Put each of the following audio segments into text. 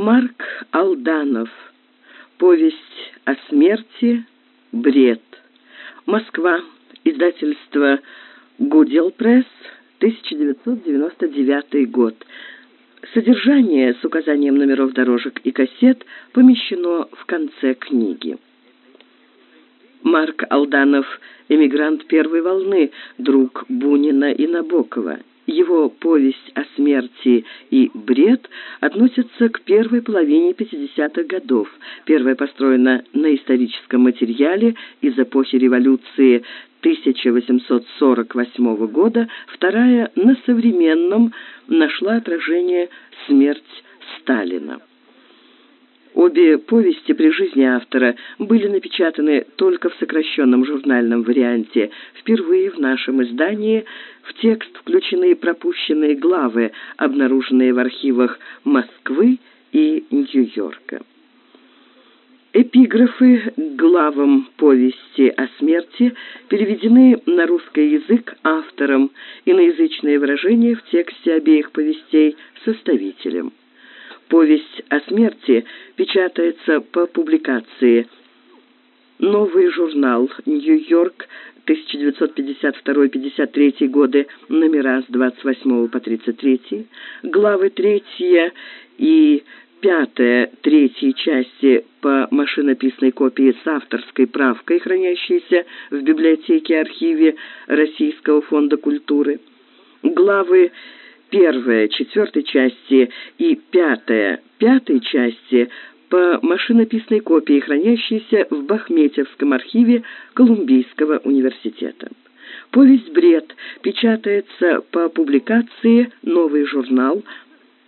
Марк Алданов. Повесть о смерти. Бред. Москва. Издательство «Гудел Пресс», 1999 год. Содержание с указанием номеров дорожек и кассет помещено в конце книги. Марк Алданов, эмигрант первой волны, друг Бунина и Набокова. Его повесть о смерти и бред относятся к первой половине 50-х годов. Первая построена на историческом материале из эпохи революции 1848 года, вторая на современном нашла отражение «Смерть Сталина». Обе повести при жизни автора были напечатаны только в сокращенном журнальном варианте. Впервые в нашем издании в текст включены пропущенные главы, обнаруженные в архивах Москвы и Нью-Йорка. Эпиграфы к главам повести о смерти переведены на русский язык автором, иноязычные выражения в тексте обеих повестей составителем. Повесть о смерти печатается по публикации «Новый журнал. Нью-Йорк. 1952-53 годы. Номера с 28 по 33. Главы 3 и 5 третьей части по машинописной копии с авторской правкой, хранящейся в библиотеке-архиве Российского фонда культуры. Главы первая четвертой части и пятая пятой части по машинописной копии, хранящейся в Бахметьевском архиве Колумбийского университета. Повесть «Бред» печатается по публикации «Новый журнал»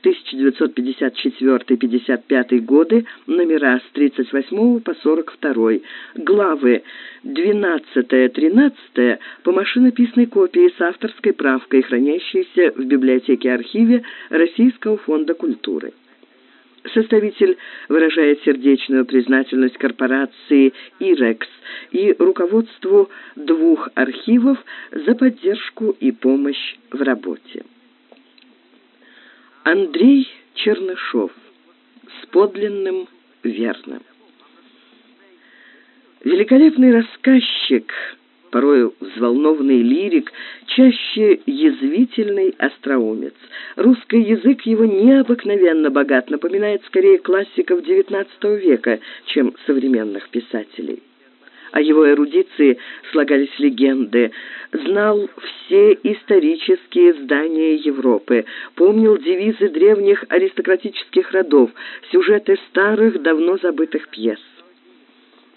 1954-55 годы, номера с 38 по 42, главы 12-13 по машинописной копии с авторской правкой, хранящейся в библиотеке-архиве Российского фонда культуры. Составитель выражает сердечную признательность корпорации «Ирекс» и руководству двух архивов за поддержку и помощь в работе. Андрей Чернышов. С подлинным верно. Великолепный рассказчик, порою взволнованный лирик, чаще язвительный остроумец. Русский язык его необыкновенно богат, напоминает скорее классиков XIX века, чем современных писателей о его эрудиции слагались легенды, знал все исторические здания Европы, помнил девизы древних аристократических родов, сюжеты старых, давно забытых пьес.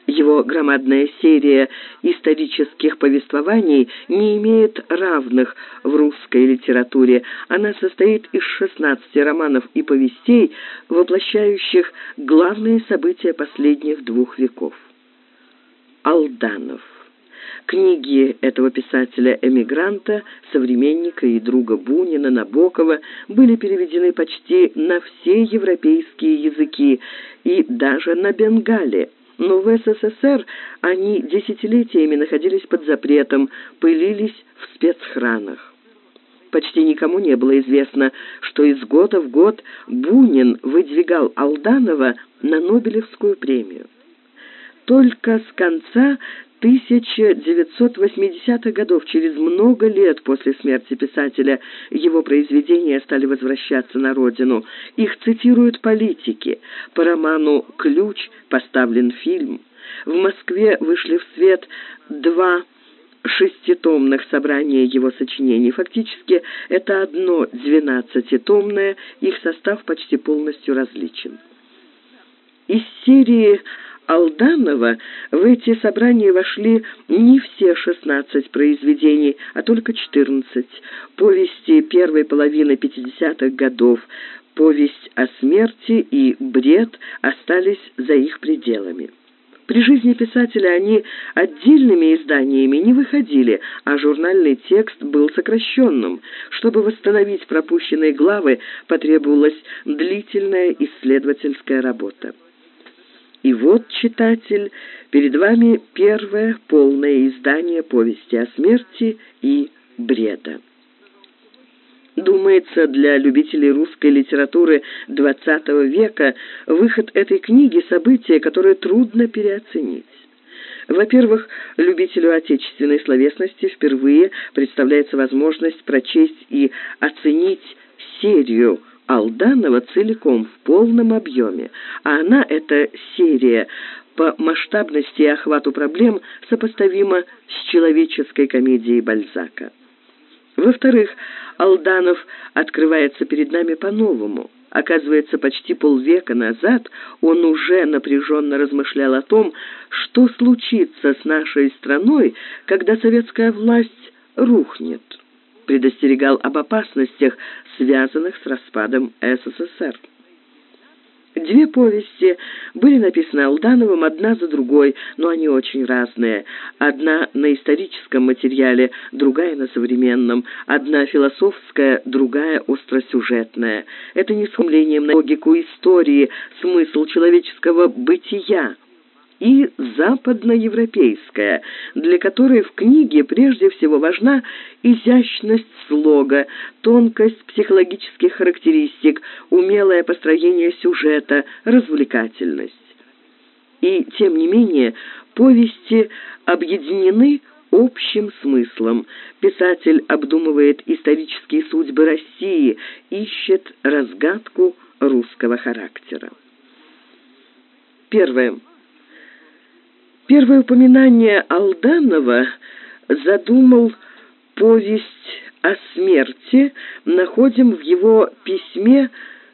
Его громадная серия исторических повествований не имеет равных в русской литературе. Она состоит из 16 романов и повестей, воплощающих главные события последних двух веков. Алданов. Книги этого писателя-эмигранта, современника и друга Бунина, Набокова были переведены почти на все европейские языки и даже на бенгале. Но в СССР они десятилетиями находились под запретом, пылились в спецхранах. Почти никому не было известно, что из года в год Бунин выдвигал Алданова на Нобелевскую премию. Только с конца 1980-х годов, через много лет после смерти писателя, его произведения стали возвращаться на родину. Их цитируют политики. По роману «Ключ» поставлен фильм. В Москве вышли в свет два шеститомных собрания его сочинений. Фактически это одно двенадцатитомное, их состав почти полностью различен. Из серии Алданова в эти собрания вошли не все 16 произведений, а только 14. Повести первой половины 50-х годов, повесть о смерти и бред остались за их пределами. При жизни писателя они отдельными изданиями не выходили, а журнальный текст был сокращенным. Чтобы восстановить пропущенные главы, потребовалась длительная исследовательская работа. И вот, читатель, перед вами первое полное издание повести о смерти и бреда. Думается, для любителей русской литературы XX века выход этой книги – событие, которое трудно переоценить. Во-первых, любителю отечественной словесности впервые представляется возможность прочесть и оценить серию Алданова целиком в полном объеме, а она, эта серия, по масштабности и охвату проблем сопоставима с человеческой комедией Бальзака. Во-вторых, Алданов открывается перед нами по-новому. Оказывается, почти полвека назад он уже напряженно размышлял о том, что случится с нашей страной, когда советская власть рухнет. Предостерегал об опасностях, связанных с распадом СССР. Две повести были написаны Алдановым одна за другой, но они очень разные. Одна на историческом материале, другая на современном. Одна философская, другая остросюжетная. Это не сумлением на логику истории, смысл человеческого бытия и западноевропейская, для которой в книге прежде всего важна изящность слога, тонкость психологических характеристик, умелое построение сюжета, развлекательность. И, тем не менее, повести объединены общим смыслом. Писатель обдумывает исторические судьбы России, ищет разгадку русского характера. Первое. Первое упоминание Алданова задумал повесть о смерти, находим в его письме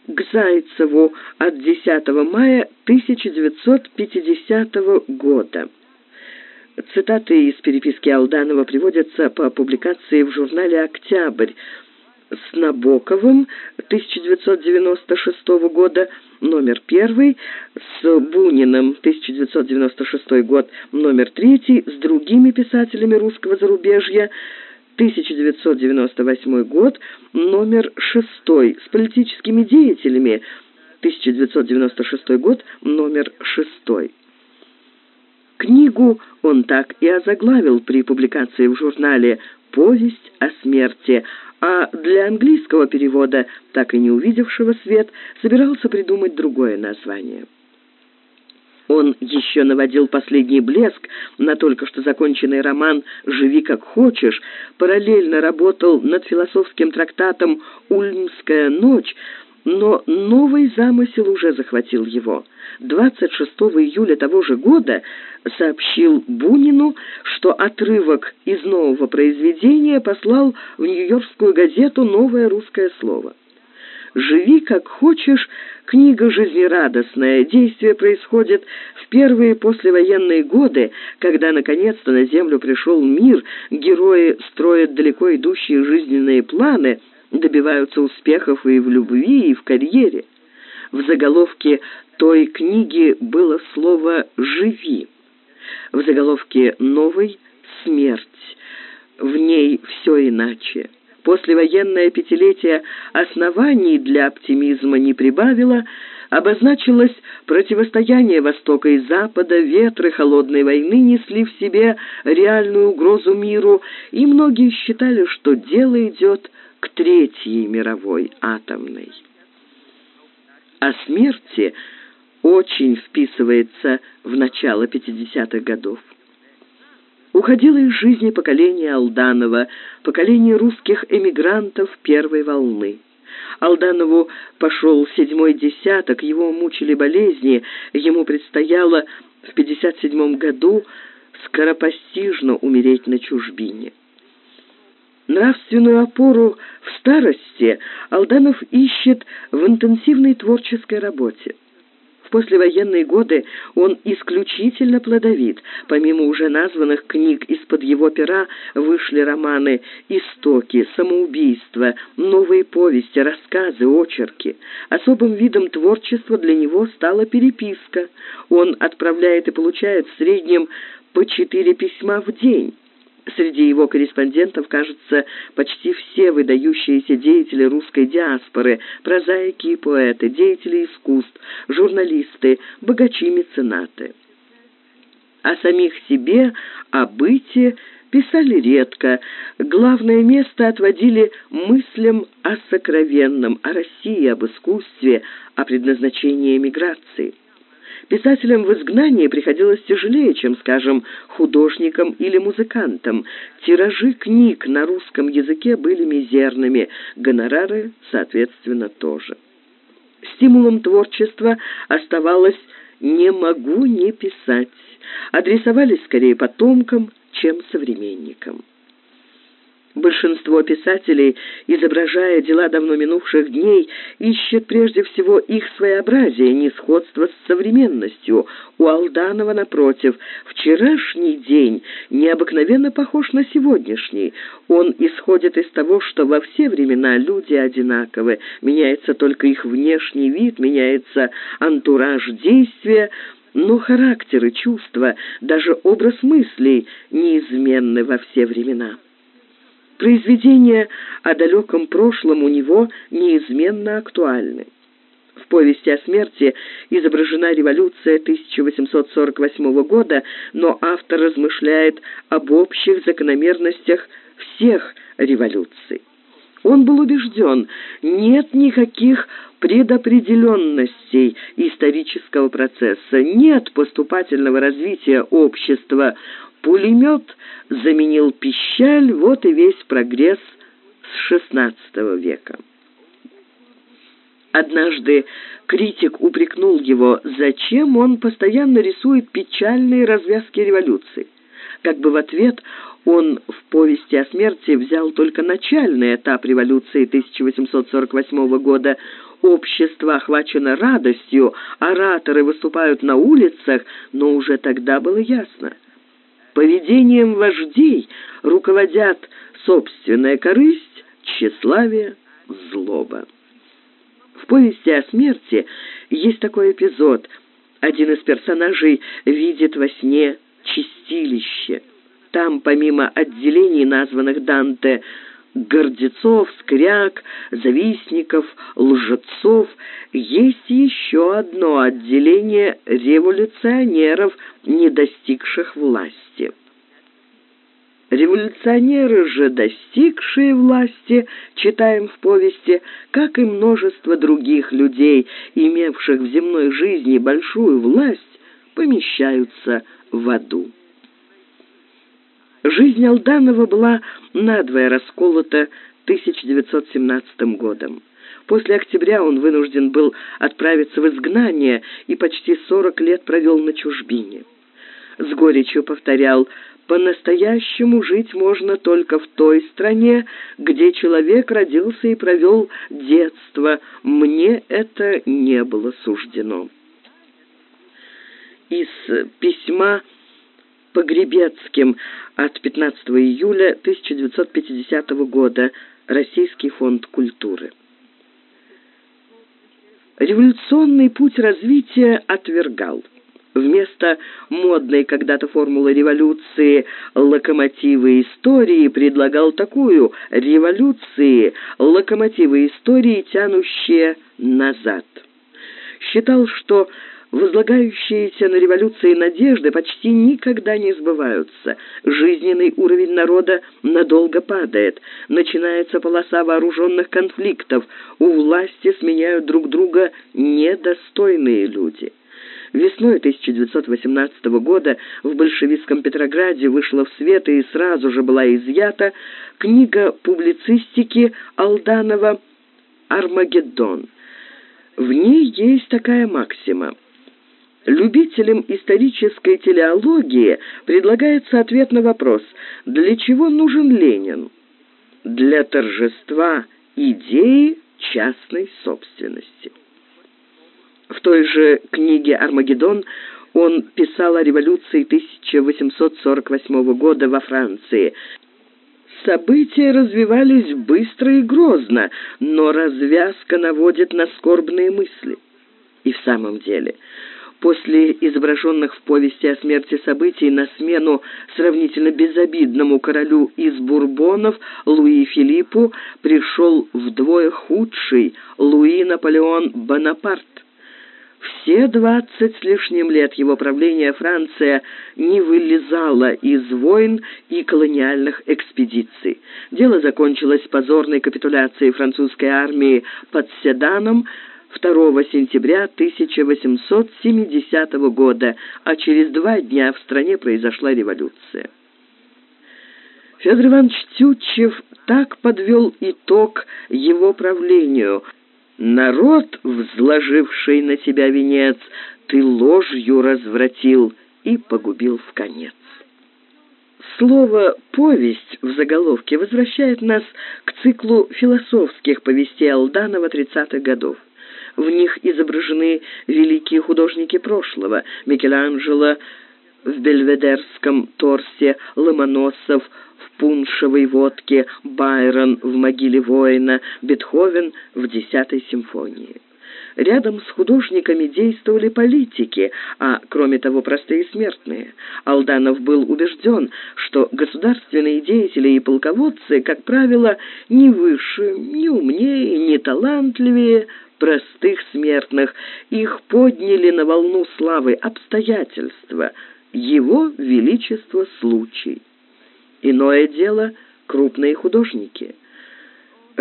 к Зайцеву от 10 мая 1950 года. Цитаты из переписки Алданова приводятся по публикации в журнале «Октябрь» с Набоковым 1996 года, номер первый, с Буниным 1996 год, номер третий, с другими писателями русского зарубежья 1998 год, номер шестой, с политическими деятелями 1996 год, номер шестой. Книгу он так и озаглавил при публикации в журнале «Повесть о смерти», а для английского перевода, так и не увидевшего свет, собирался придумать другое название. Он еще наводил последний блеск на только что законченный роман «Живи как хочешь», параллельно работал над философским трактатом «Ульмская ночь», но новый замысел уже захватил его. 26 июля того же года сообщил Бунину, что отрывок из нового произведения послал в Нью-Йоркскую газету «Новое русское слово». «Живи как хочешь» — книга жизнерадостная. Действие происходит в первые послевоенные годы, когда наконец-то на Землю пришел мир, герои строят далеко идущие жизненные планы — добиваются успехов и в любви, и в карьере. В заголовке той книги было слово «живи». В заголовке новой «смерть». В ней все иначе. Послевоенное пятилетие оснований для оптимизма не прибавило, обозначилось противостояние Востока и Запада, ветры холодной войны несли в себе реальную угрозу миру, и многие считали, что дело идет к Третьей мировой атомной. О смерти очень вписывается в начало 50-х годов. Уходило из жизни поколение Алданова, поколение русских эмигрантов первой волны. Алданову пошел седьмой десяток, его мучили болезни, ему предстояло в 57 году скоропостижно умереть на чужбине. Нравственную опору в старости Алданов ищет в интенсивной творческой работе. В послевоенные годы он исключительно плодовит. Помимо уже названных книг из-под его пера вышли романы «Истоки», «Самоубийство», «Новые повести», рассказы, очерки. Особым видом творчества для него стала переписка. Он отправляет и получает в среднем по четыре письма в день. Среди его корреспондентов, кажется, почти все выдающиеся деятели русской диаспоры, прозаики и поэты, деятели искусств, журналисты, богачи-меценаты. О самих себе, о быте Писали редко, главное место отводили мыслям о сокровенном, о России, об искусстве, о предназначении эмиграции. Писателям в изгнании приходилось тяжелее, чем, скажем, художникам или музыкантам. Тиражи книг на русском языке были мизерными, гонорары, соответственно, тоже. Стимулом творчества оставалось «не могу не писать». Адресовались скорее потомкам, чем современникам. Большинство писателей, изображая дела давно минувших дней, ищет прежде всего их своеобразие, несходство с современностью. У Алданова, напротив, вчерашний день необыкновенно похож на сегодняшний. Он исходит из того, что во все времена люди одинаковы, меняется только их внешний вид, меняется антураж действия, но характеры, чувства, даже образ мыслей неизменны во все времена. Произведения о далеком прошлом у него неизменно актуальны. В повести о смерти изображена революция 1848 года, но автор размышляет об общих закономерностях всех революций. Он был убежден, нет никаких предопределенностей исторического процесса, нет поступательного развития общества. Пулемет заменил пищаль, вот и весь прогресс с XVI века. Однажды критик упрекнул его, зачем он постоянно рисует печальные развязки революции. Как бы в ответ он в повести о смерти взял только начальный этап революции 1848 года. Общество охвачено радостью, ораторы выступают на улицах, но уже тогда было ясно. Поведением вождей руководят собственная корысть, тщеславие, злоба. В повести о смерти есть такой эпизод. Один из персонажей видит во сне чистилище. Там, помимо отделений, названных Данте, гордецов, скряг, завистников, лжецов, есть еще одно отделение революционеров, не достигших власти. Революционеры же, достигшие власти, читаем в повести, как и множество других людей, имевших в земной жизни большую власть, помещаются в аду. Жизнь Алданова была надвое расколота 1917 годом. После октября он вынужден был отправиться в изгнание и почти 40 лет провел на чужбине. С горечью повторял «По-настоящему жить можно только в той стране, где человек родился и провел детство. Мне это не было суждено». Из письма Погребецким от 15 июля 1950 года. Российский фонд культуры. Революционный путь развития отвергал. Вместо модной когда-то формулы революции «локомотивы истории» предлагал такую «революции, локомотивы истории, тянущие назад». Считал, что Возлагающиеся на революции надежды почти никогда не сбываются. Жизненный уровень народа надолго падает. Начинается полоса вооруженных конфликтов. У власти сменяют друг друга недостойные люди. Весной 1918 года в большевистском Петрограде вышла в свет и сразу же была изъята книга публицистики Алданова «Армагеддон». В ней есть такая максима. Любителям исторической телеологии предлагается ответ на вопрос «Для чего нужен Ленин?» Для торжества идеи частной собственности. В той же книге «Армагеддон» он писал о революции 1848 года во Франции. События развивались быстро и грозно, но развязка наводит на скорбные мысли. И в самом деле, После изображенных в повести о смерти событий на смену сравнительно безобидному королю из Бурбонов Луи Филиппу пришел вдвое худший Луи Наполеон Бонапарт. Все двадцать с лишним лет его правления Франция не вылезала из войн и колониальных экспедиций. Дело закончилось позорной капитуляцией французской армии под Седаном 2 сентября 1870 года, а через два дня в стране произошла революция. Федор Иванович Тютчев так подвел итог его правлению – Народ, взложивший на себя венец, ты ложью развратил и погубил в конец. Слово «повесть» в заголовке возвращает нас к циклу философских повестей Алданова 30-х годов. В них изображены великие художники прошлого – Микеланджело в бельведерском торсе, Ломоносов – пуншевой водке, Байрон в «Могиле воина», Бетховен в «Десятой симфонии». Рядом с художниками действовали политики, а кроме того простые смертные. Алданов был убежден, что государственные деятели и полководцы, как правило, не выше, не умнее, не талантливее простых смертных. Их подняли на волну славы обстоятельства, его величество случай. Иное дело — крупные художники.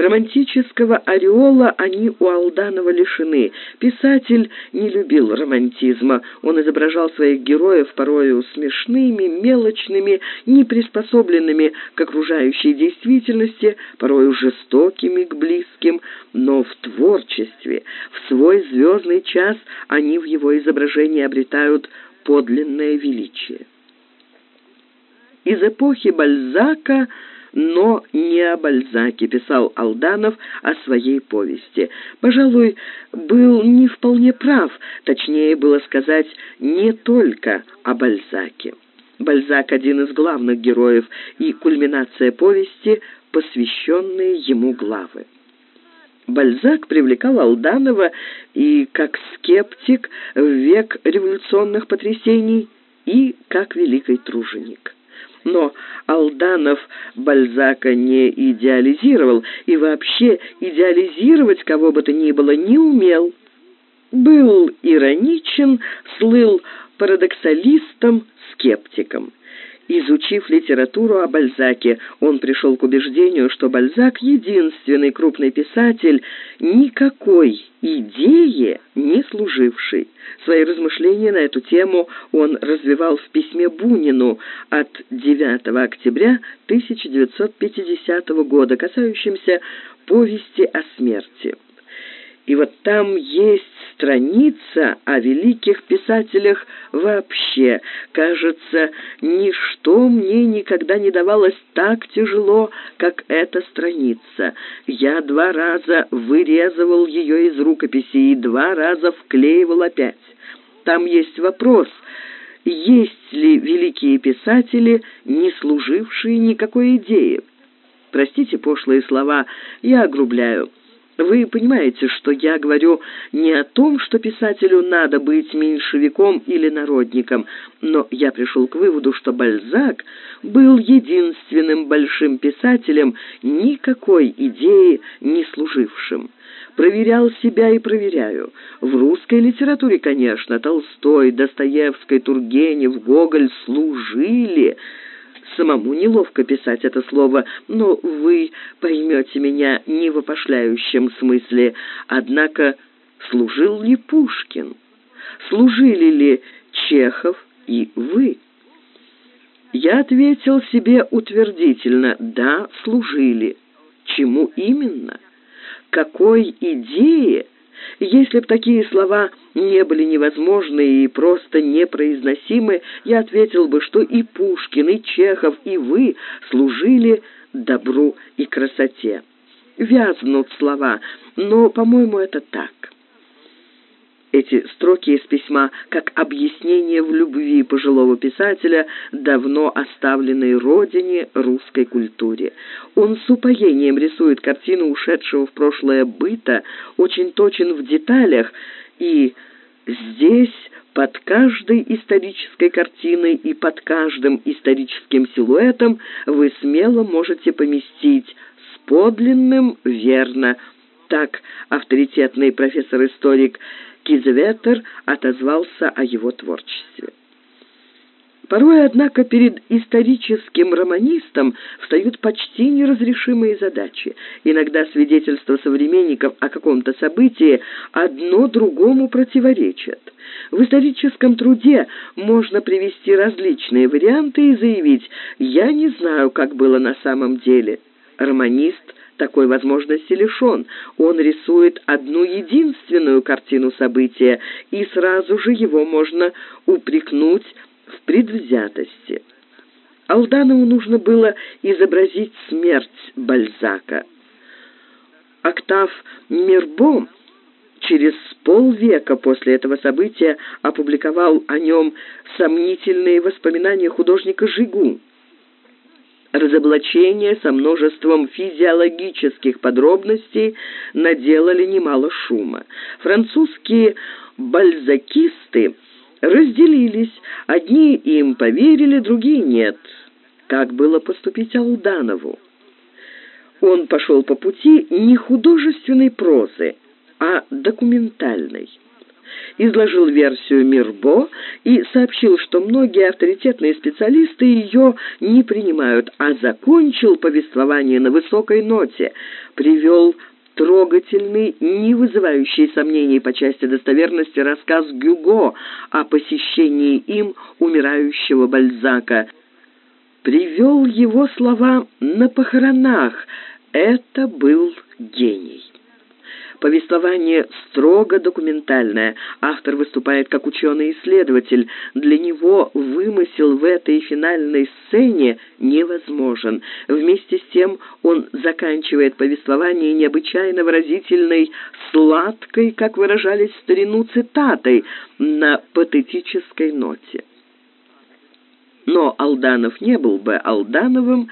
Романтического ореола они у Алданова лишены. Писатель не любил романтизма. Он изображал своих героев порою смешными, мелочными, неприспособленными к окружающей действительности, порою жестокими к близким, но в творчестве, в свой звездный час они в его изображении обретают подлинное величие из эпохи Бальзака, но не о Бальзаке, писал Алданов о своей повести. Пожалуй, был не вполне прав, точнее было сказать, не только о Бальзаке. Бальзак – один из главных героев и кульминация повести, посвященные ему главы. Бальзак привлекал Алданова и как скептик в век революционных потрясений, и как великий труженик. Но Алданов Бальзака не идеализировал и вообще идеализировать кого бы то ни было не умел. Был ироничен, слыл парадоксалистом, скептиком. Изучив литературу о Бальзаке, он пришел к убеждению, что Бальзак — единственный крупный писатель, никакой идее не служивший. Свои размышления на эту тему он развивал в письме Бунину от 9 октября 1950 года, касающемся повести о смерти. И вот там есть страница о великих писателях вообще. Кажется, ничто мне никогда не давалось так тяжело, как эта страница. Я два раза вырезывал ее из рукописи и два раза вклеивал опять. Там есть вопрос, есть ли великие писатели, не служившие никакой идее. Простите пошлые слова, я огрубляю. Вы понимаете, что я говорю не о том, что писателю надо быть меньшевиком или народником, но я пришел к выводу, что Бальзак был единственным большим писателем, никакой идеи не служившим. Проверял себя и проверяю. В русской литературе, конечно, Толстой, Достоевский, Тургенев, Гоголь служили – Самому неловко писать это слово, но вы поймете меня не в опошляющем смысле. Однако служил ли Пушкин? Служили ли Чехов и вы? Я ответил себе утвердительно «да, служили». Чему именно? Какой идее если б такие слова не были невозможны и просто непроизносимы, я ответил бы, что и Пушкин, и Чехов, и вы служили добру и красоте. Вязнут слова, но, по-моему, это так. Эти строки из письма как объяснение в любви пожилого писателя, давно оставленной родине русской культуре. Он с упоением рисует картину ушедшего в прошлое быта, очень точен в деталях, и здесь под каждой исторической картиной и под каждым историческим силуэтом вы смело можете поместить с подлинным верно. Так авторитетный профессор-историк Кизветер отозвался о его творчестве. Порой, однако, перед историческим романистом встают почти неразрешимые задачи. Иногда свидетельства современников о каком-то событии одно другому противоречат. В историческом труде можно привести различные варианты и заявить «я не знаю, как было на самом деле». Романист такой возможности лишен. Он рисует одну единственную картину события, и сразу же его можно упрекнуть в предвзятости. Алданову нужно было изобразить смерть Бальзака. Октав Мирбо через полвека после этого события опубликовал о нем сомнительные воспоминания художника Жигу. Разоблачения со множеством физиологических подробностей наделали немало шума. Французские бальзакисты разделились. Одни им поверили, другие нет. Как было поступить Алданову? Он пошел по пути не художественной прозы, а документальной. Изложил версию Мирбо и сообщил, что многие авторитетные специалисты ее не принимают, а закончил повествование на высокой ноте, привел трогательный, не вызывающий сомнений по части достоверности рассказ Гюго о посещении им умирающего Бальзака. Привел его слова на похоронах. Это был гений. Повествование строго документальное. Автор выступает как ученый-исследователь. Для него вымысел в этой финальной сцене невозможен. Вместе с тем он заканчивает повествование необычайно выразительной, сладкой, как выражались в старину, цитатой на патетической ноте. Но Алданов не был бы Алдановым,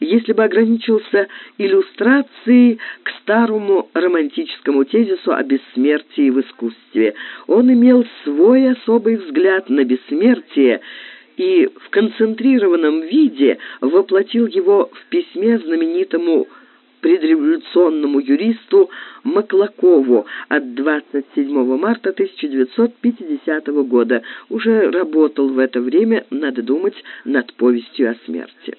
если бы ограничился иллюстрацией к старому романтическому тезису о бессмертии в искусстве. Он имел свой особый взгляд на бессмертие и в концентрированном виде воплотил его в письме знаменитому предреволюционному юристу Маклакову от 27 марта 1950 года. Уже работал в это время, надо думать, над повестью о смерти.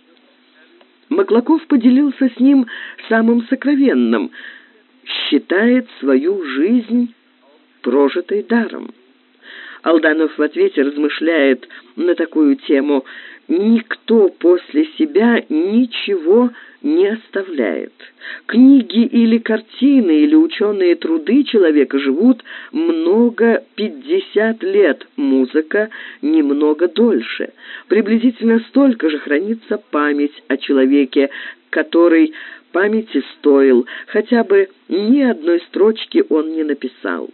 Маклаков поделился с ним самым сокровенным, считает свою жизнь прожитой даром. Алданов в ответе размышляет на такую тему «Никто после себя ничего не оставляет. Книги или картины, или ученые труды человека живут много пятьдесят лет, музыка немного дольше. Приблизительно столько же хранится память о человеке, который памяти стоил, хотя бы ни одной строчки он не написал.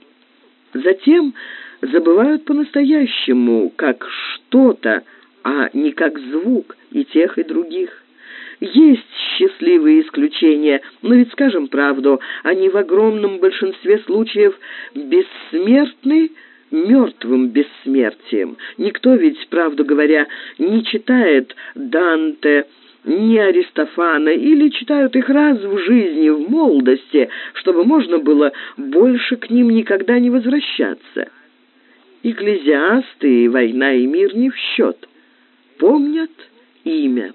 Затем забывают по-настоящему, как что-то, а не как звук и тех, и других. Есть счастливые исключения, но ведь скажем правду, они в огромном большинстве случаев бессмертны мертвым бессмертием. Никто ведь, правду говоря, не читает Данте, ни Аристофана, или читают их раз в жизни, в молодости, чтобы можно было больше к ним никогда не возвращаться. Экклезиасты «Война и мир» не в счет. Помнят имя.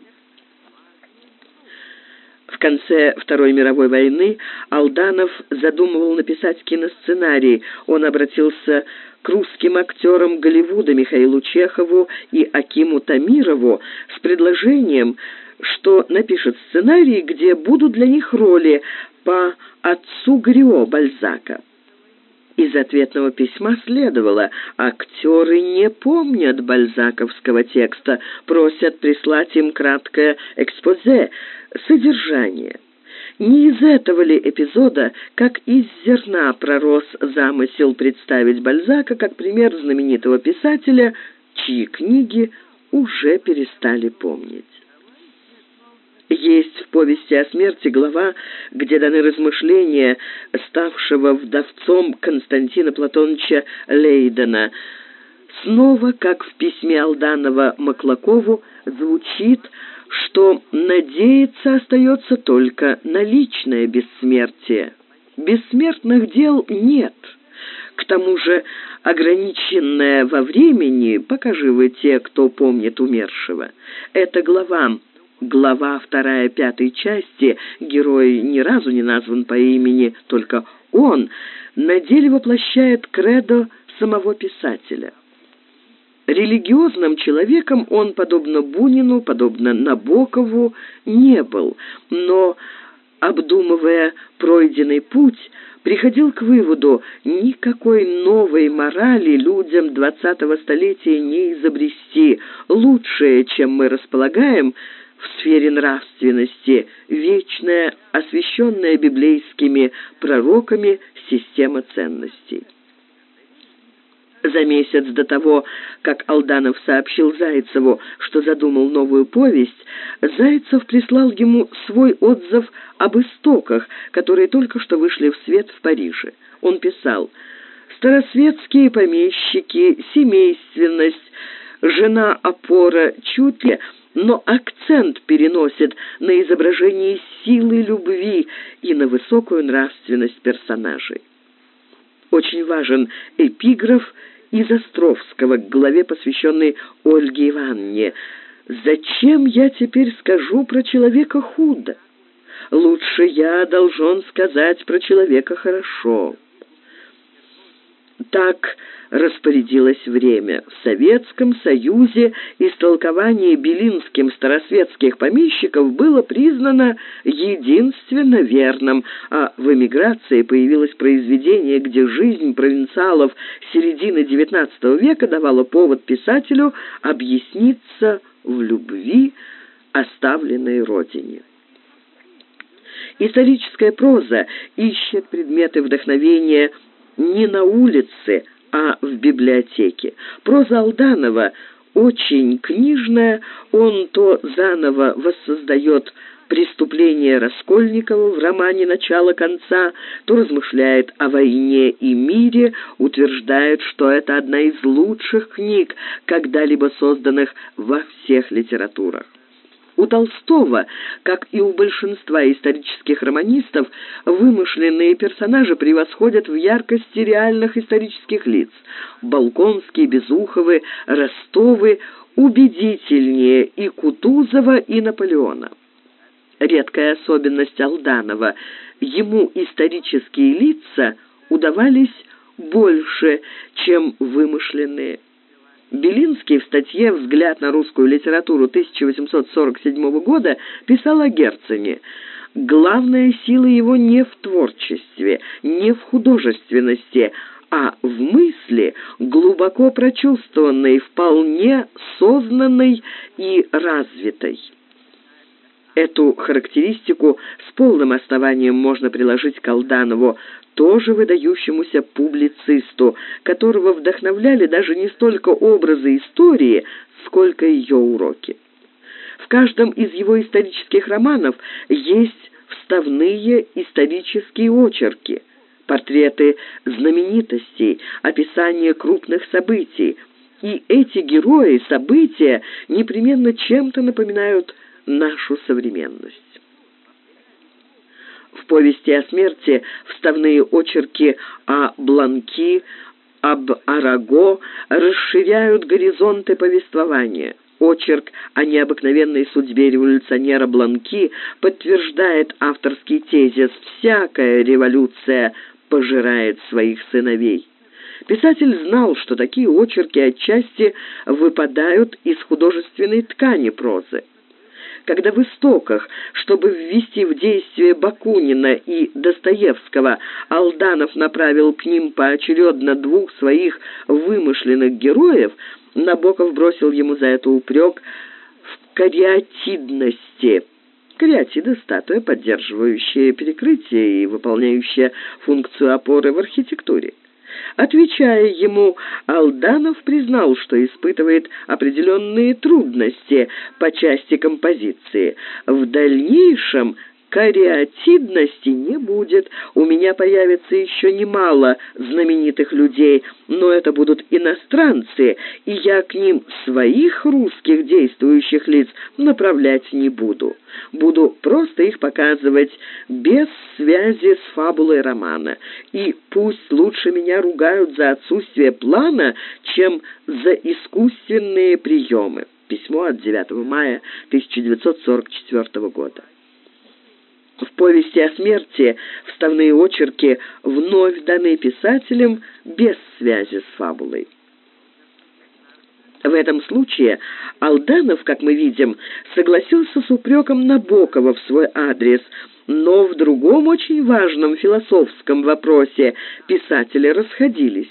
В конце Второй мировой войны Алданов задумывал написать киносценарий. Он обратился к русским актерам Голливуда Михаилу Чехову и Акиму Тамирову с предложением, что напишет сценарий, где будут для них роли по отцу Грио Бальзака. Из ответного письма следовало, актеры не помнят бальзаковского текста, просят прислать им краткое экспозе, содержание. Не из этого ли эпизода, как из зерна пророс замысел представить Бальзака как пример знаменитого писателя, чьи книги уже перестали помнить? Есть в повести о смерти глава, где даны размышления ставшего вдовцом Константина Платоновича Лейдена. Снова, как в письме Алданова Маклакову, звучит, что надеяться остается только на личное бессмертие. Бессмертных дел нет. К тому же ограниченная во времени, покажи вы те, кто помнит умершего. Это глава глава вторая пятой части, герой ни разу не назван по имени, только он, на деле воплощает кредо самого писателя. Религиозным человеком он, подобно Бунину, подобно Набокову, не был, но, обдумывая пройденный путь, приходил к выводу, никакой новой морали людям двадцатого столетия не изобрести. Лучшее, чем мы располагаем – в сфере нравственности, вечная, освященная библейскими пророками система ценностей. За месяц до того, как Алданов сообщил Зайцеву, что задумал новую повесть, Зайцев прислал ему свой отзыв об истоках, которые только что вышли в свет в Париже. Он писал «Старосветские помещики, семейственность, жена-опора чуть ли но акцент переносит на изображение силы любви и на высокую нравственность персонажей. Очень важен эпиграф из Островского к главе, посвященной Ольге Ивановне. «Зачем я теперь скажу про человека худо? Лучше я должен сказать про человека хорошо». Так распорядилось время. В Советском Союзе истолкование белинским старосветских помещиков было признано единственно верным, а в эмиграции появилось произведение, где жизнь провинциалов середины XIX века давала повод писателю объясниться в любви оставленной родине. Историческая проза ищет предметы вдохновения не на улице, а в библиотеке. Проза Алданова очень книжная, он то заново воссоздает преступление Раскольникова в романе «Начало-конца», то размышляет о войне и мире, утверждает, что это одна из лучших книг, когда-либо созданных во всех литературах. У Толстого, как и у большинства исторических романистов, вымышленные персонажи превосходят в яркости реальных исторических лиц. Балконские, Безуховы, Ростовы убедительнее и Кутузова, и Наполеона. Редкая особенность Алданова – ему исторические лица удавались больше, чем вымышленные. Белинский в статье «Взгляд на русскую литературу» 1847 года писал о Герцене. «Главная сила его не в творчестве, не в художественности, а в мысли, глубоко прочувствованной, вполне сознанной и развитой». Эту характеристику с полным основанием можно приложить к Алданову, тоже выдающемуся публицисту, которого вдохновляли даже не столько образы истории, сколько ее уроки. В каждом из его исторических романов есть вставные исторические очерки, портреты знаменитостей, описание крупных событий. И эти герои, события непременно чем-то напоминают нашу современность. В повести о смерти вставные очерки о Бланки, об Араго расширяют горизонты повествования. Очерк о необыкновенной судьбе революционера Бланки подтверждает авторский тезис «всякая революция пожирает своих сыновей». Писатель знал, что такие очерки отчасти выпадают из художественной ткани прозы когда в истоках, чтобы ввести в действие Бакунина и Достоевского, Алданов направил к ним поочередно двух своих вымышленных героев, Набоков бросил ему за это упрек в кариатидности. Кариатида – статуя, поддерживающая перекрытие и выполняющая функцию опоры в архитектуре. Отвечая ему, Алданов признал, что испытывает определенные трудности по части композиции. В дальнейшем кариатидности не будет. У меня появится еще немало знаменитых людей, но это будут иностранцы, и я к ним своих русских действующих лиц направлять не буду. Буду просто их показывать без связи с фабулой романа. И пусть лучше меня ругают за отсутствие плана, чем за искусственные приемы. Письмо от 9 мая 1944 года. В повести о смерти вставные очерки вновь даны писателем без связи с фабулой. В этом случае Алданов, как мы видим, согласился с упреком Набокова в свой адрес, но в другом очень важном философском вопросе писатели расходились.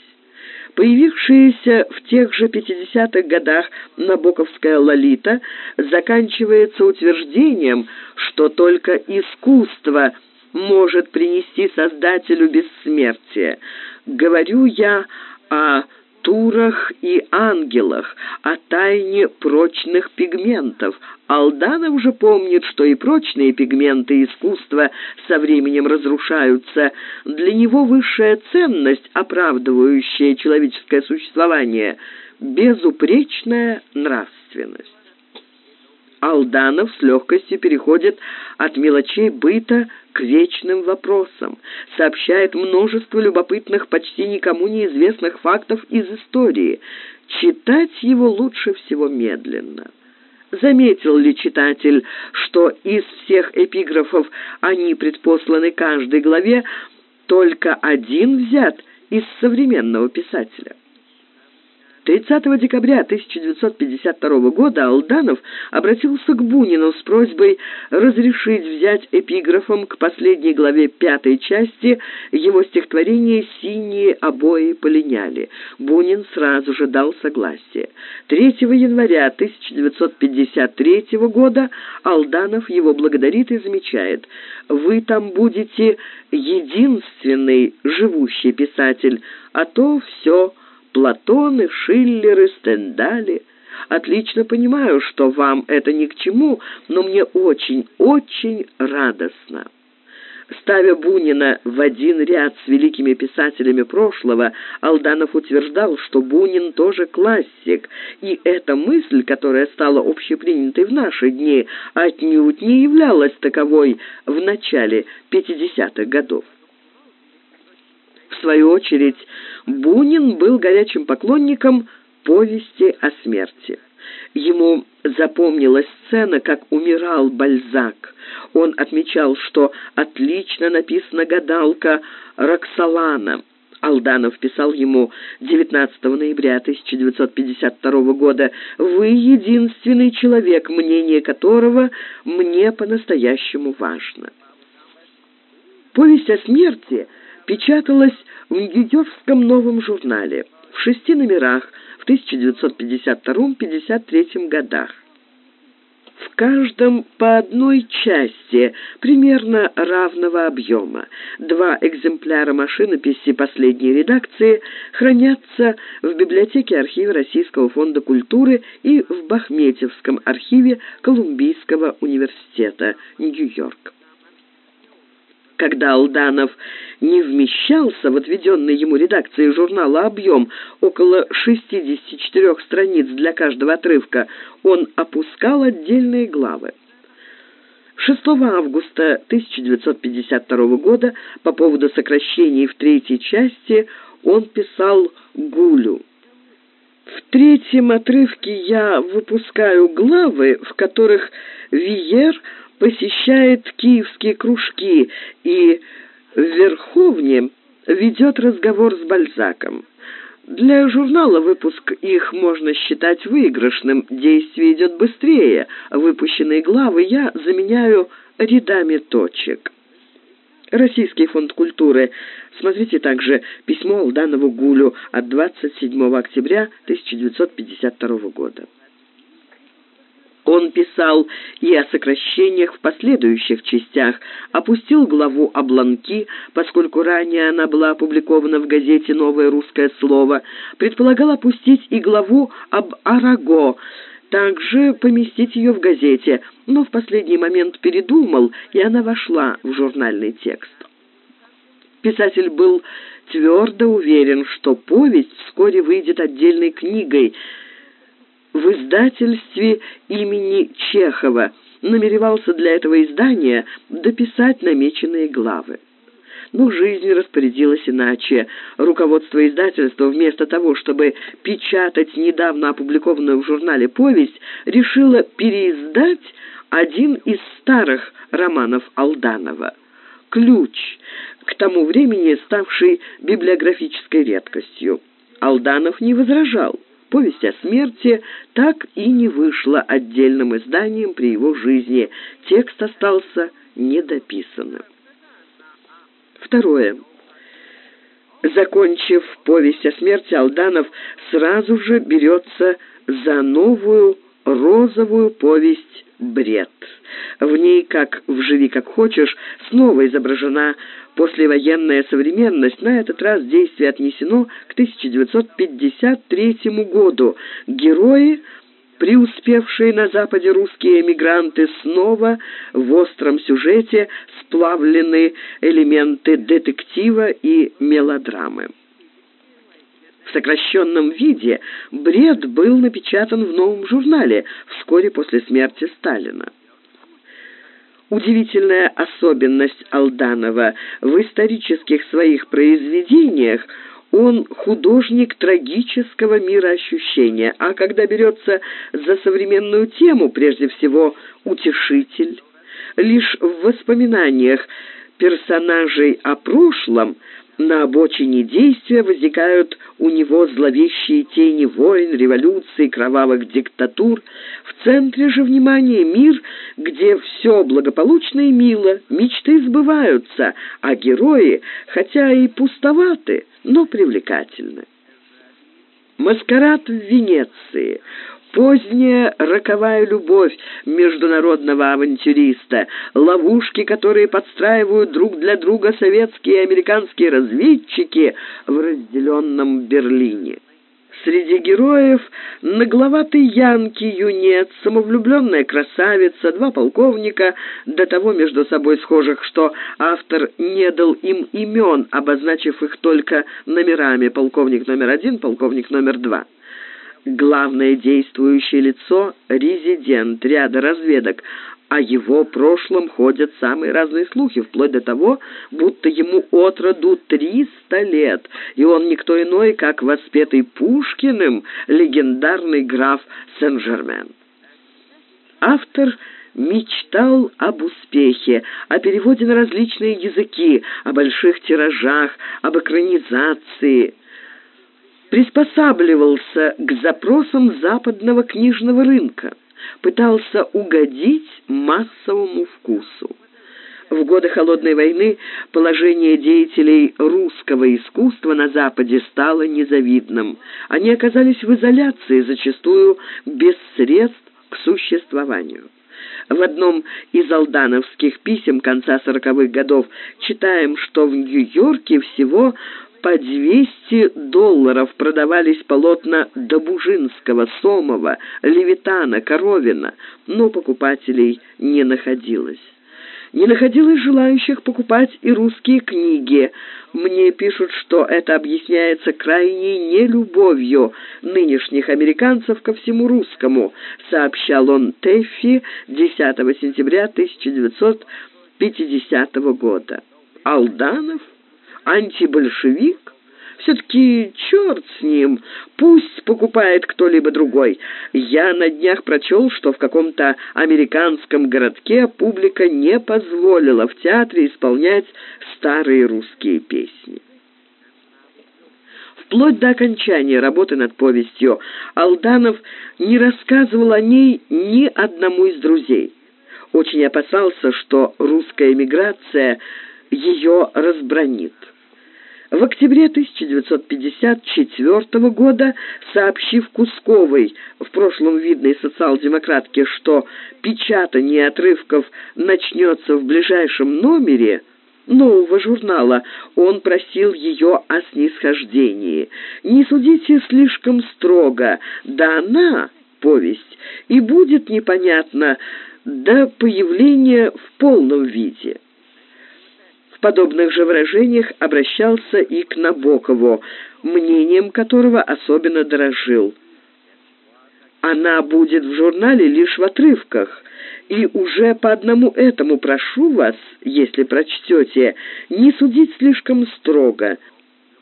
Появившаяся в тех же 50-х годах набоковская «Лолита» заканчивается утверждением, что только искусство может принести Создателю бессмертие. Говорю я о турах и ангелах, о тайне прочных пигментов. Алданов же помнит, что и прочные пигменты искусства со временем разрушаются. Для него высшая ценность, оправдывающая человеческое существование, безупречная нравственность. Алданов с легкостью переходит от мелочей быта к вечным вопросам, сообщает множество любопытных, почти никому неизвестных фактов из истории. Читать его лучше всего медленно. Заметил ли читатель, что из всех эпиграфов они предпосланы каждой главе, только один взят из современного писателя? 30 декабря 1952 года Алданов обратился к Бунину с просьбой разрешить взять эпиграфом к последней главе пятой части его стихотворение «Синие обои полиняли». Бунин сразу же дал согласие. 3 января 1953 года Алданов его благодарит и замечает «Вы там будете единственный живущий писатель, а то все Платоны, Шиллеры, Стендали. Отлично понимаю, что вам это ни к чему, но мне очень, очень радостно. Ставя Бунина в один ряд с великими писателями прошлого, Алданов утверждал, что Бунин тоже классик, и эта мысль, которая стала общепринятой в наши дни, отнюдь не являлась таковой в начале 50-х годов. В свою очередь, Бунин был горячим поклонником повести о смерти. Ему запомнилась сцена, как умирал Бальзак. Он отмечал, что отлично написана гадалка Роксолана. Алданов писал ему 19 ноября 1952 года «Вы единственный человек, мнение которого мне по-настоящему важно». Повесть о смерти – печаталась в Нью-Йоркском новом журнале в шести номерах в 1952-53 годах. В каждом по одной части примерно равного объема. Два экземпляра машинописи последней редакции хранятся в библиотеке архива Российского фонда культуры и в Бахметьевском архиве Колумбийского университета, Нью-Йорк. Когда Алданов не вмещался в отведенной ему редакции журнала объем около 64 страниц для каждого отрывка, он опускал отдельные главы. 6 августа 1952 года по поводу сокращений в третьей части он писал «Гулю». В третьем отрывке я выпускаю главы, в которых Виер посещает киевские кружки и в Верховне ведет разговор с Бальзаком. Для журнала выпуск их можно считать выигрышным, действие идет быстрее. Выпущенные главы я заменяю рядами точек. Российский фонд культуры. Смотрите также письмо Алданову Гулю от 27 октября 1952 года. Он писал и о сокращениях в последующих частях, опустил главу о Бланки, поскольку ранее она была опубликована в газете «Новое русское слово», предполагал опустить и главу об Араго, также поместить ее в газете, но в последний момент передумал, и она вошла в журнальный текст. Писатель был твердо уверен, что повесть вскоре выйдет отдельной книгой в издательстве имени Чехова, намеревался для этого издания дописать намеченные главы. Но жизнь распорядилась иначе. Руководство издательства вместо того, чтобы печатать недавно опубликованную в журнале повесть, решило переиздать один из старых романов Алданова «Ключ», к тому времени ставший библиографической редкостью. Алданов не возражал. Повесть о смерти так и не вышла отдельным изданием при его жизни. Текст остался недописанным. Второе. Закончив повесть о смерти, Алданов сразу же берется за новую розовую повесть «Бред». В ней, как в «Живи как хочешь», снова изображена послевоенная современность. На этот раз действие отнесено к 1953 году. Герои преуспевшие на Западе русские эмигранты снова в остром сюжете сплавлены элементы детектива и мелодрамы. В сокращенном виде «Бред» был напечатан в новом журнале вскоре после смерти Сталина. Удивительная особенность Алданова в исторических своих произведениях – он художник трагического мироощущения, а когда берется за современную тему, прежде всего утешитель. Лишь в воспоминаниях персонажей о прошлом на обочине действия возникают у него зловещие тени войн, революций, кровавых диктатур. В центре же внимания мир, где все благополучно и мило, мечты сбываются, а герои, хотя и пустоваты, но привлекательны. «Маскарад в Венеции», поздняя роковая любовь международного авантюриста, ловушки, которые подстраивают друг для друга советские и американские разведчики в разделенном Берлине. Среди героев нагловатый янки, юнец, самовлюбленная красавица, два полковника, до того между собой схожих, что автор не дал им имен, обозначив их только номерами полковник номер один, полковник номер два. Главное действующее лицо – резидент ряда разведок. О его прошлом ходят самые разные слухи, вплоть до того, будто ему отроду триста лет, и он никто иной, как воспетый Пушкиным легендарный граф Сен-Жермен. Автор мечтал об успехе, о переводе на различные языки, о больших тиражах, об экранизации – приспосабливался к запросам западного книжного рынка, пытался угодить массовому вкусу. В годы Холодной войны положение деятелей русского искусства на Западе стало незавидным. Они оказались в изоляции, зачастую без средств к существованию. В одном из алдановских писем конца сороковых годов читаем, что в Нью-Йорке всего по 200 долларов продавались полотна Добужинского, Сомова, Левитана, Коровина, но покупателей не находилось. Не находилось желающих покупать и русские книги. Мне пишут, что это объясняется крайней нелюбовью нынешних американцев ко всему русскому, сообщал он Тэффи 10 сентября 1950 года. Алданов антибольшевик? Все-таки черт с ним, пусть покупает кто-либо другой. Я на днях прочел, что в каком-то американском городке публика не позволила в театре исполнять старые русские песни. Вплоть до окончания работы над повестью Алданов не рассказывал о ней ни одному из друзей. Очень опасался, что русская эмиграция ее разбронит. В октябре 1954 года, сообщив Кусковой, в прошлом видной социал-демократке, что печатание отрывков начнется в ближайшем номере нового журнала, он просил ее о снисхождении. «Не судите слишком строго, да она...» повесть и будет непонятна до появления в полном виде. Подобных же выражениях обращался и к Набокову, мнением которого особенно дорожил. Она будет в журнале лишь в отрывках, и уже по одному этому прошу вас, если прочтете, не судить слишком строго.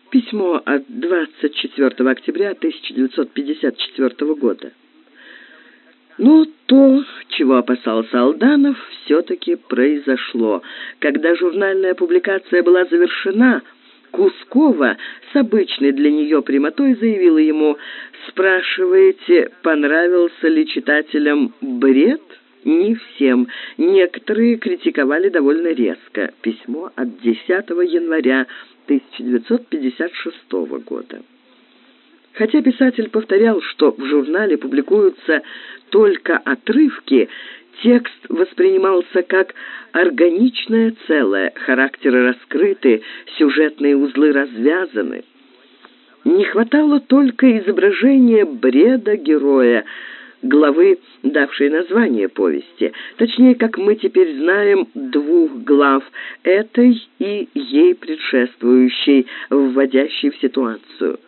Письмо от 24 октября 1954 года. Но то, чего опасался Алданов, все-таки произошло. Когда журнальная публикация была завершена, Кускова с обычной для нее прямотой заявила ему «Спрашиваете, понравился ли читателям бред?» Не всем. Некоторые критиковали довольно резко. Письмо от 10 января 1956 года. Хотя писатель повторял, что в журнале публикуются только отрывки, текст воспринимался как органичное целое, характеры раскрыты, сюжетные узлы развязаны. Не хватало только изображения бреда героя, главы, давшей название повести, точнее, как мы теперь знаем, двух глав, этой и ей предшествующей, вводящей в ситуацию.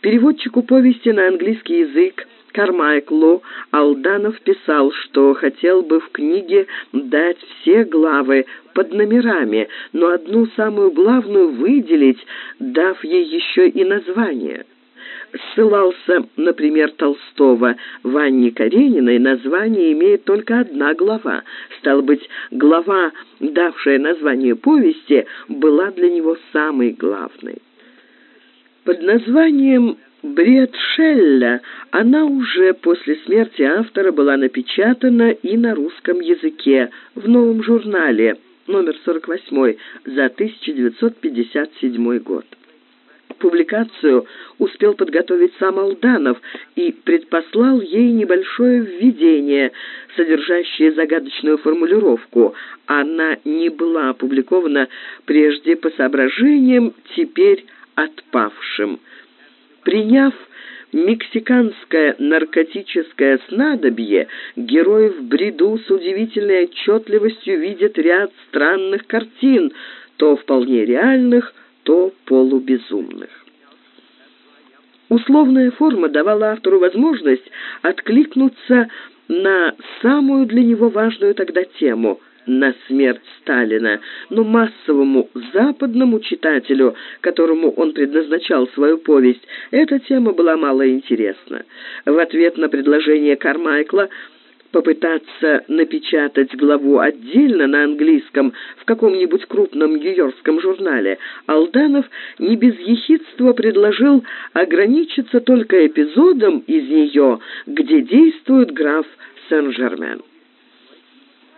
Переводчику повести на английский язык Кармайклу Алданов писал, что хотел бы в книге дать все главы под номерами, но одну самую главную выделить, дав ей еще и название. Ссылался, например, Толстого. В Анне Карениной название имеет только одна глава. Стало быть, глава, давшая название повести, была для него самой главной. Под названием «Бред Шелля» она уже после смерти автора была напечатана и на русском языке в новом журнале номер 48 за 1957 год. Публикацию успел подготовить сам Алданов и предпослал ей небольшое введение, содержащее загадочную формулировку. Она не была опубликована прежде по соображениям, теперь отпавшим. Приняв мексиканское наркотическое снадобье, герой в бреду с удивительной отчетливостью видит ряд странных картин, то вполне реальных, то полубезумных. Условная форма давала автору возможность откликнуться на самую для него важную тогда тему – на смерть Сталина, но массовому западному читателю, которому он предназначал свою повесть, эта тема была мало интересна. В ответ на предложение Кармайкла попытаться напечатать главу отдельно на английском в каком-нибудь крупном нью-йоркском журнале, Алданов не без ехидства предложил ограничиться только эпизодом из нее, где действует граф Сен-Жермен.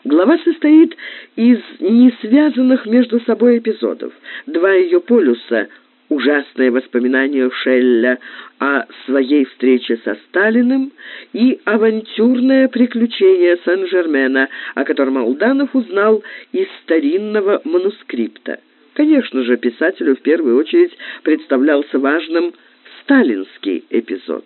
Глава состоит из несвязанных между собой эпизодов. Два ее полюса – ужасные воспоминания Шелля о своей встрече со Сталиным и авантюрное приключение Сен-Жермена, о котором Алданов узнал из старинного манускрипта. Конечно же, писателю в первую очередь представлялся важным сталинский эпизод.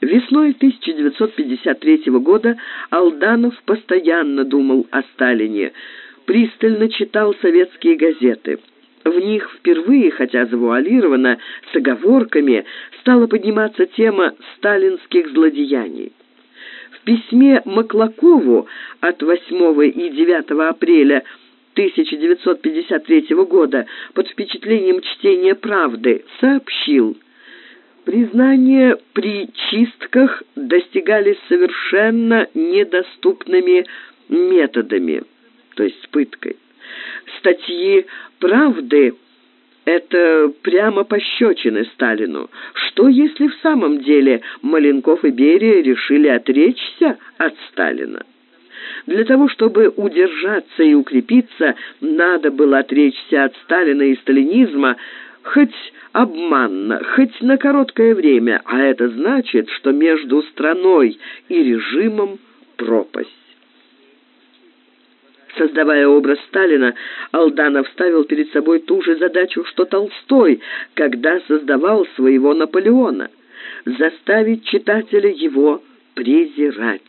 Весной 1953 года Алданов постоянно думал о Сталине, пристально читал советские газеты. В них впервые, хотя завуалированно, с оговорками, стала подниматься тема сталинских злодеяний. В письме Маклакову от 8 и 9 апреля 1953 года под впечатлением чтения «Правды» сообщил – Признания при чистках достигались совершенно недоступными методами, то есть пыткой. Статьи «Правды» — это прямо пощечины Сталину. Что, если в самом деле Маленков и Берия решили отречься от Сталина? Для того, чтобы удержаться и укрепиться, надо было отречься от Сталина и сталинизма, хоть обманно, хоть на короткое время, а это значит, что между страной и режимом пропасть. Создавая образ Сталина, Алданов ставил перед собой ту же задачу, что Толстой, когда создавал своего Наполеона. заставить читателя его презирать.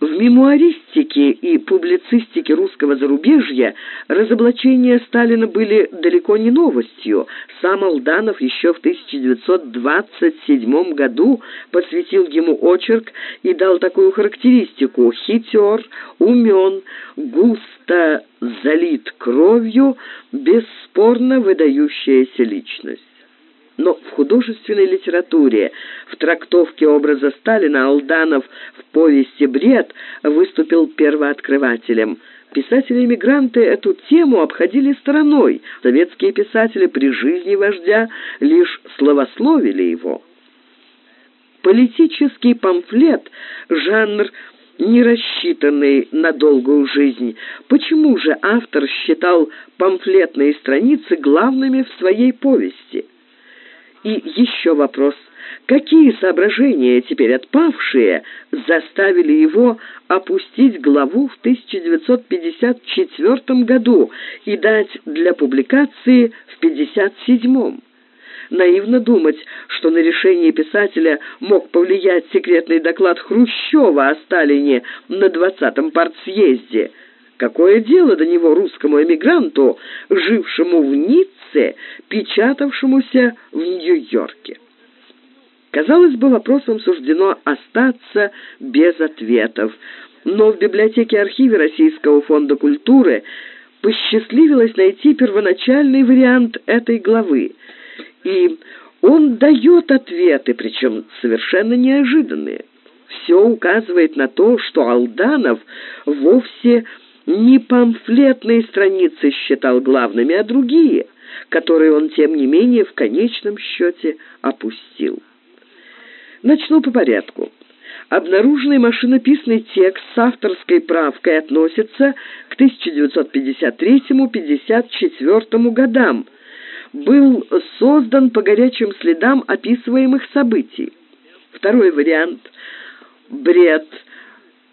В мемуаристике и публицистике русского зарубежья разоблачения Сталина были далеко не новостью. Сам Алданов еще в 1927 году посвятил ему очерк и дал такую характеристику «хитер, умен, густо залит кровью, бесспорно выдающаяся личность». Но в художественной литературе, в трактовке образа Сталина Алданов в повести «Бред» выступил первооткрывателем. Писатели-эмигранты эту тему обходили стороной. Советские писатели при жизни вождя лишь словословили его. Политический памфлет – жанр не рассчитанный на долгую жизнь. Почему же автор считал памфлетные страницы главными в своей повести? И еще вопрос. Какие соображения, теперь отпавшие, заставили его опустить главу в 1954 году и дать для публикации в 1957? Наивно думать, что на решение писателя мог повлиять секретный доклад Хрущева о Сталине на 20-м партсъезде – Какое дело до него русскому эмигранту, жившему в Ницце, печатавшемуся в Нью-Йорке? Казалось бы, вопросом суждено остаться без ответов, но в библиотеке-архиве Российского фонда культуры посчастливилось найти первоначальный вариант этой главы, и он дает ответы, причем совершенно неожиданные. Все указывает на то, что Алданов вовсе не памфлетные страницы считал главными, а другие, которые он, тем не менее, в конечном счете опустил. Начну по порядку. Обнаруженный машинописный текст с авторской правкой относится к 1953-54 годам. Был создан по горячим следам описываемых событий. Второй вариант – бред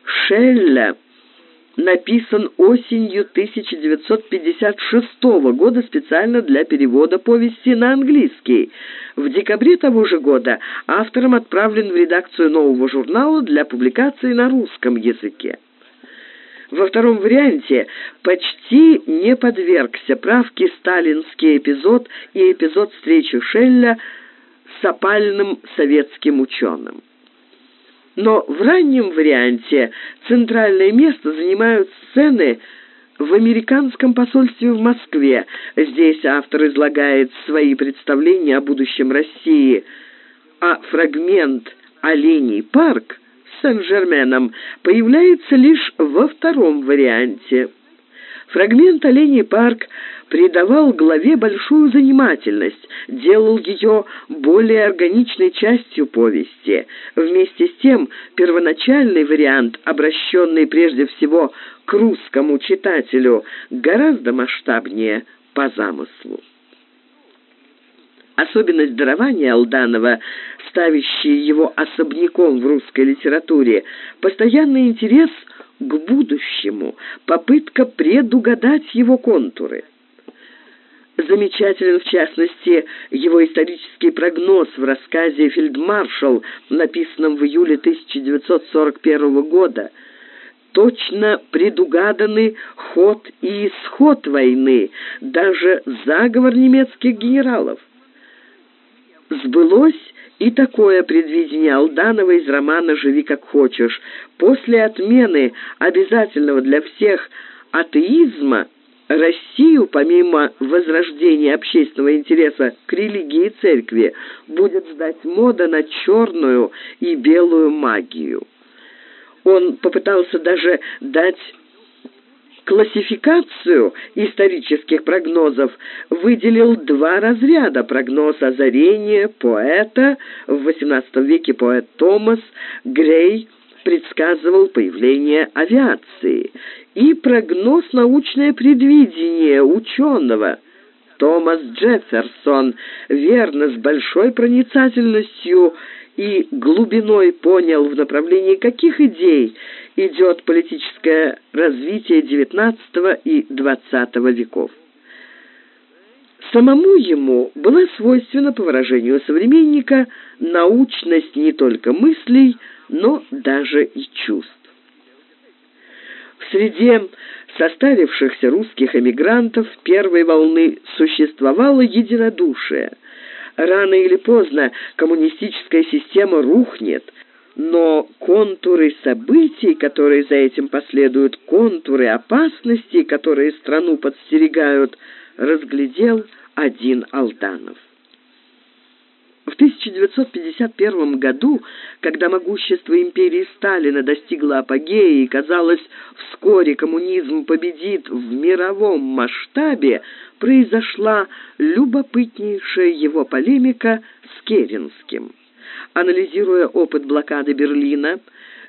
Шелля – написан осенью 1956 года специально для перевода повести на английский. В декабре того же года автором отправлен в редакцию нового журнала для публикации на русском языке. Во втором варианте почти не подвергся правке сталинский эпизод и эпизод встречи Шелля с опальным советским ученым. Но в раннем варианте центральное место занимают сцены в американском посольстве в Москве. Здесь автор излагает свои представления о будущем России, а фрагмент «Оленей парк» Сен-Жерменом появляется лишь во втором варианте. Фрагмент «Оленей парк» придавал главе большую занимательность, делал ее более органичной частью повести. Вместе с тем, первоначальный вариант, обращенный прежде всего к русскому читателю, гораздо масштабнее по замыслу. Особенность дарования Алданова, ставящая его особняком в русской литературе, постоянный интерес к будущему, попытка предугадать его контуры. Замечателен, в частности, его исторический прогноз в рассказе «Фельдмаршал», написанном в июле 1941 года. Точно предугаданы ход и исход войны, даже заговор немецких генералов. Сбылось и такое предвидение Алданова из романа «Живи как хочешь». После отмены обязательного для всех атеизма – Россию, помимо возрождения общественного интереса к религии и церкви, будет ждать мода на черную и белую магию. Он попытался даже дать классификацию исторических прогнозов, выделил два разряда. Прогноз озарения поэта, в XVIII веке поэт Томас Грей – предсказывал появление авиации, и прогноз научное предвидение ученого. Томас Джефферсон верно, с большой проницательностью и глубиной понял, в направлении каких идей идет политическое развитие XIX и XX веков. Самому ему была свойственна, по выражению современника, научность не только мыслей, но даже и чувств. В среде состарившихся русских эмигрантов первой волны существовало единодушие. Рано или поздно коммунистическая система рухнет, но контуры событий, которые за этим последуют, контуры опасностей, которые страну подстерегают, разглядел один Алданов. В 1951 году, когда могущество империи Сталина достигло апогея и, казалось, вскоре коммунизм победит в мировом масштабе, произошла любопытнейшая его полемика с Керенским. Анализируя опыт блокады Берлина,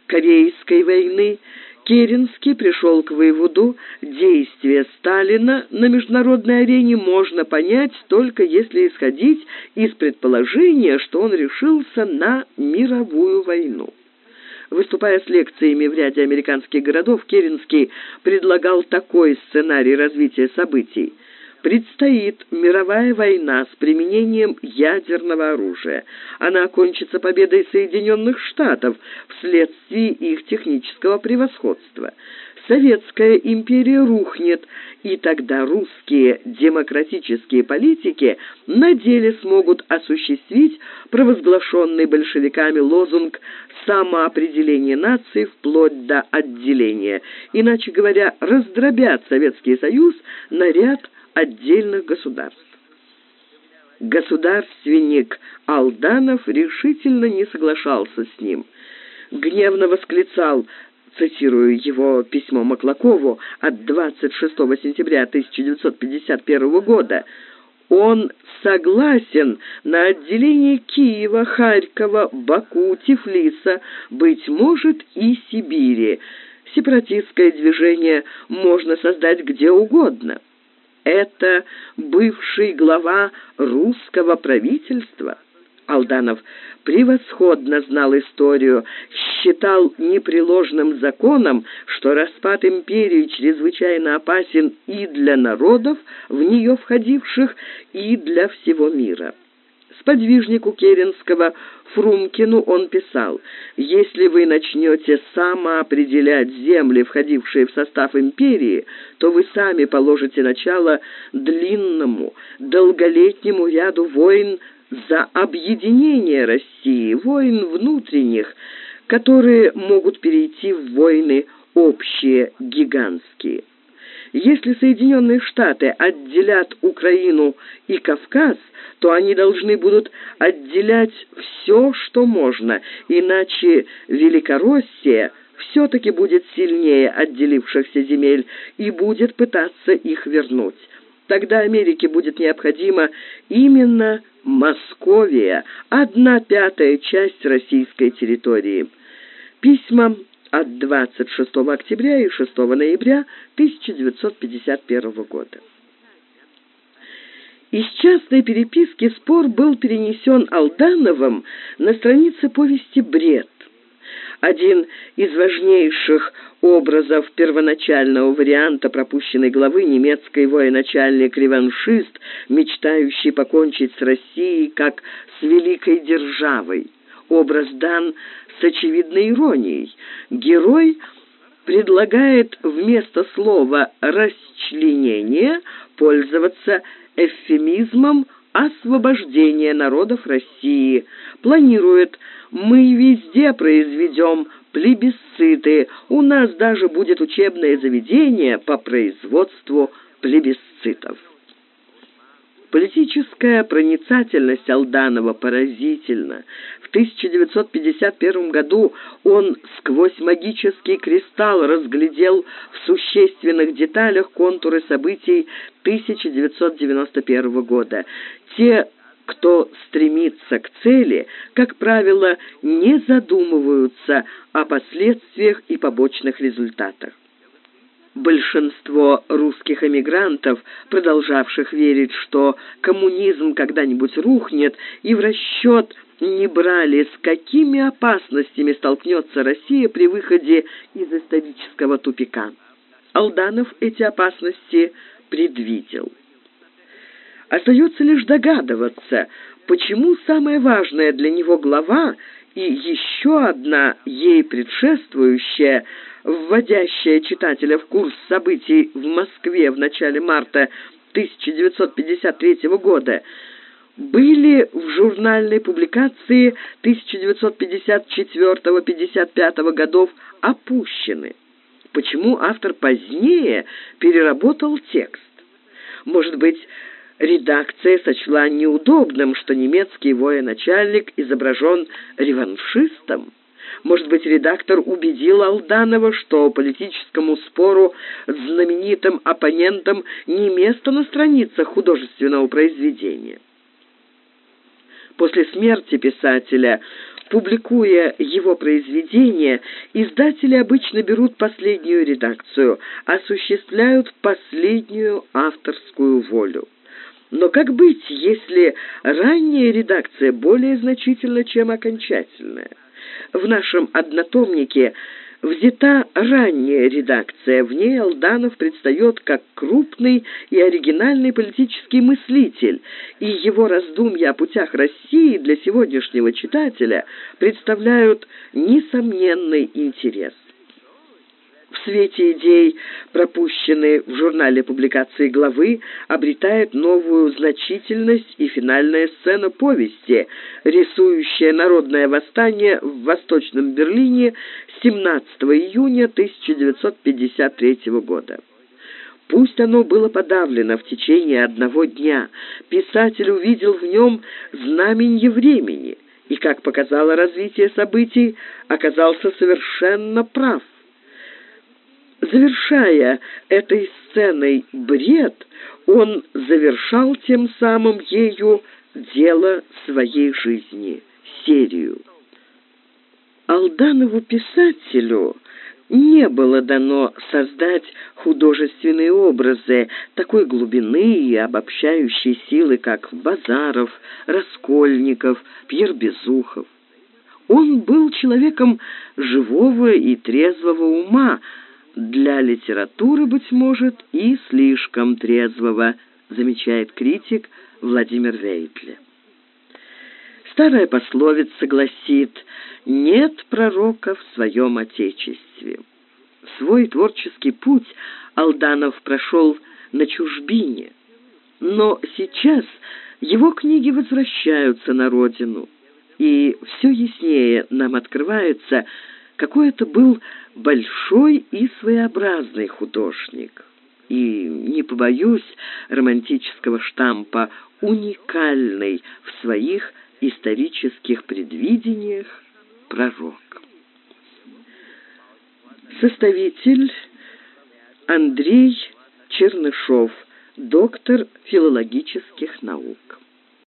Корейской войны, Керенский пришел к выводу, действия Сталина на международной арене можно понять только если исходить из предположения, что он решился на мировую войну. Выступая с лекциями в ряде американских городов, Керенский предлагал такой сценарий развития событий – Предстоит мировая война с применением ядерного оружия. Она окончится победой Соединенных Штатов вследствие их технического превосходства. Советская империя рухнет, и тогда русские демократические политики на деле смогут осуществить провозглашенный большевиками лозунг самоопределения нации вплоть до отделения, иначе говоря, раздробят Советский Союз на ряд отдельных государств. Государственник Алданов решительно не соглашался с ним. Гневно восклицал, цитирую его письмо Маклакову от 26 сентября 1951 года, он согласен на отделение Киева, Харькова, Баку, Тифлиса, быть может, и Сибири. Сепаратистское движение можно создать где угодно это бывший глава русского правительства. Алданов превосходно знал историю, считал непреложным законом, что распад империи чрезвычайно опасен и для народов, в нее входивших, и для всего мира. Сподвижнику Керенского Фрумкину он писал, «Если вы начнете самоопределять земли, входившие в состав империи, то вы сами положите начало длинному, долголетнему ряду войн за объединение России, войн внутренних, которые могут перейти в войны общие, гигантские». Если Соединенные Штаты отделят Украину и Кавказ, то они должны будут отделять все, что можно, иначе Великороссия все-таки будет сильнее отделившихся земель и будет пытаться их вернуть. Тогда Америке будет необходима именно Московия, одна пятая часть российской территории. Письма от 26 октября и 6 ноября 1951 года. Из частной переписки спор был перенесен Алдановым на страницы повести «Бред». Один из важнейших образов первоначального варианта пропущенной главы немецкий военачальник-реваншист, мечтающий покончить с Россией как с великой державой. Образ дан с очевидной иронией. Герой предлагает вместо слова «расчленение» пользоваться эвфемизмом освобождения народов России. Планирует «Мы везде произведем плебисциты, у нас даже будет учебное заведение по производству плебисцитов». Политическая проницательность Алданова поразительна. В 1951 году он сквозь магический кристалл разглядел в существенных деталях контуры событий 1991 года. Те, кто стремится к цели, как правило, не задумываются о последствиях и побочных результатах. Большинство русских эмигрантов, продолжавших верить, что коммунизм когда-нибудь рухнет, и в расчет не брали, с какими опасностями столкнется Россия при выходе из исторического тупика. Алданов эти опасности предвидел. Остается лишь догадываться, почему самая важная для него глава и еще одна ей предшествующая, вводящая читателя в курс событий в Москве в начале марта 1953 года, были в журнальной публикации 1954-55 годов опущены. Почему автор позднее переработал текст? Может быть, редакция сочла неудобным, что немецкий военачальник изображен реваншистом? Может быть, редактор убедил Алданова, что политическому спору с знаменитым оппонентом не место на страницах художественного произведения? После смерти писателя, публикуя его произведения, издатели обычно берут последнюю редакцию, осуществляют последнюю авторскую волю. Но как быть, если ранняя редакция более значительна, чем окончательная? В нашем однотомнике взята ранняя редакция. В ней Алданов предстает как крупный и оригинальный политический мыслитель, и его раздумья о путях России для сегодняшнего читателя представляют несомненный интерес в свете идей, пропущенные в журнале публикации главы, обретает новую значительность и финальная сцена повести, рисующая народное восстание в Восточном Берлине 17 июня 1953 года. Пусть оно было подавлено в течение одного дня, писатель увидел в нем знаменье времени и, как показало развитие событий, оказался совершенно прав. Завершая этой сценой бред, он завершал тем самым ею дело своей жизни, серию. Алданову писателю не было дано создать художественные образы такой глубины и обобщающей силы, как Базаров, Раскольников, Пьер Безухов. Он был человеком живого и трезвого ума, для литературы, быть может, и слишком трезвого, замечает критик Владимир Вейтле. Старая пословица гласит «нет пророка в своем отечестве». Свой творческий путь Алданов прошел на чужбине, но сейчас его книги возвращаются на родину, и все яснее нам открывается, какой это был большой и своеобразный художник. И, не побоюсь романтического штампа, уникальный в своих исторических предвидениях пророк. Составитель Андрей Чернышов, доктор филологических наук.